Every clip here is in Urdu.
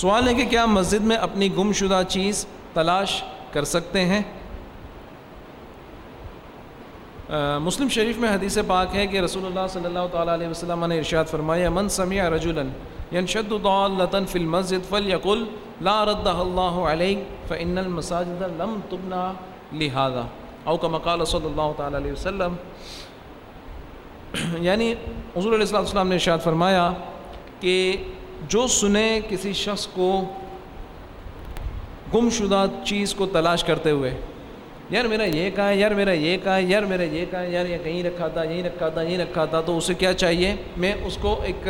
سوال ہے کہ کیا مسجد میں اپنی گم شدہ چیز تلاش کر سکتے ہیں؟ مسلم شریف میں حدیث پاک ہے کہ رسول اللہ صلی اللہ تعالیٰ علیہ وسلم نے ارشاد فرمایا، من سمع رجلا ينشد ضالة في المسجد فليقل لا ردها الله عليك فإن المساجد لم تبنى لهذا او كما قال صلی اللہ تعالیٰ علیہ وسلم یعنی حضور علیہ السلام نے ارشاد فرمایا کہ جو سنے کسی شخص کو گم شدہ چیز کو تلاش کرتے ہوئے، یار میرا یہ کہا ہے، یار میرا یہ کہا ہے، یار میرا یہ کہا ہے، یار یہ کہیں رکھا تھا، یہیں رکھا تھا، یہیں رکھا تھا، تو اسے کیا چاہیے؟ میں اس کو ایک،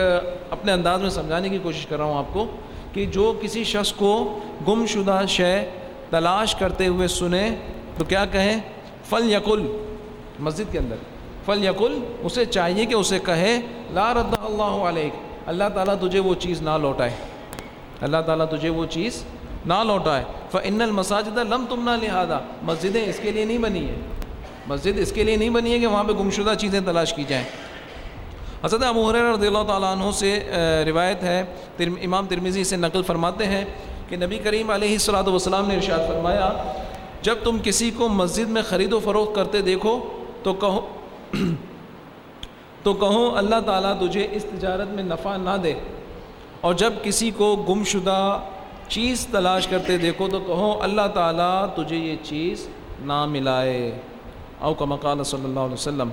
اپنے انداز میں سمجھانے کی کوشش کر رہا ہوں آپ کو کہ جو کسی شخص کو گم شدہ شے تلاش کرتے ہوئے سنے، تو کیا کہیں فل یقل مسجد کے اندر، فل یقل اسے چاہیے کہ اسے کہے، لا رد اللہ علیہ اللہ تعالیٰ تجھے وہ چیز نہ لوٹائے۔ اللہ تعالیٰ تجھے وہ چیز نہ لوٹائے۔ فن المساجد لم تم نہ لہٰذا مسجدیں اس کے لیے نہیں بنی ہیں۔ مسجد اس کے لیے نہیں بنی ہے کہ وہاں پہ گمشدہ چیزیں تلاش کی جائیں۔ حضرت ابو حریر رضی اللہ تعالیٰ عنہ سے روایت ہے۔ امام ترمیزی سے نقل فرماتے ہیں کہ نبی کریم علیہ الصلاۃ والسلام نے ارشاد فرمایا، جب تم کسی کو مسجد میں خرید و فروخت کرتے دیکھو تو کہو تو کہو اللہ تعالیٰ تجھے اس تجارت میں نفع نہ دے۔ اور جب کسی کو گم شدہ چیز تلاش کرتے دیکھو تو کہو اللہ تعالیٰ تجھے یہ چیز نہ ملائے۔ او کا مقال صلی اللہ علیہ وسلم۔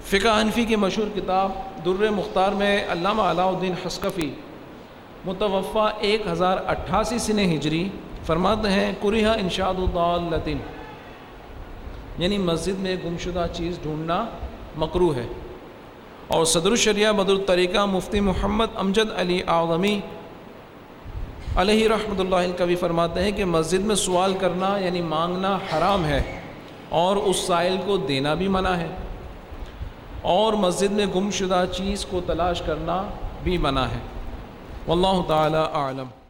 فقہ حنفی کی مشہور کتاب در مختار میں علامہ علاء الدین حسکفی متوفع ایک ہزار اٹھاسی سن ہجری، فرماتے ہیں قریہ انشاد الدالطن یعنی مسجد میں گمشدہ چیز ڈھونڈنا مکرو ہے۔ اور صدر الشریعہ بدر الطریقہ مفتی محمد امجد علی اعظمی علیہ رحمۃ اللہ کبھی فرماتے ہیں کہ مسجد میں سوال کرنا یعنی مانگنا حرام ہے اور اس سائل کو دینا بھی منع ہے اور مسجد میں گم شدہ چیز کو تلاش کرنا بھی منع ہے۔ واللہ تعالی عالم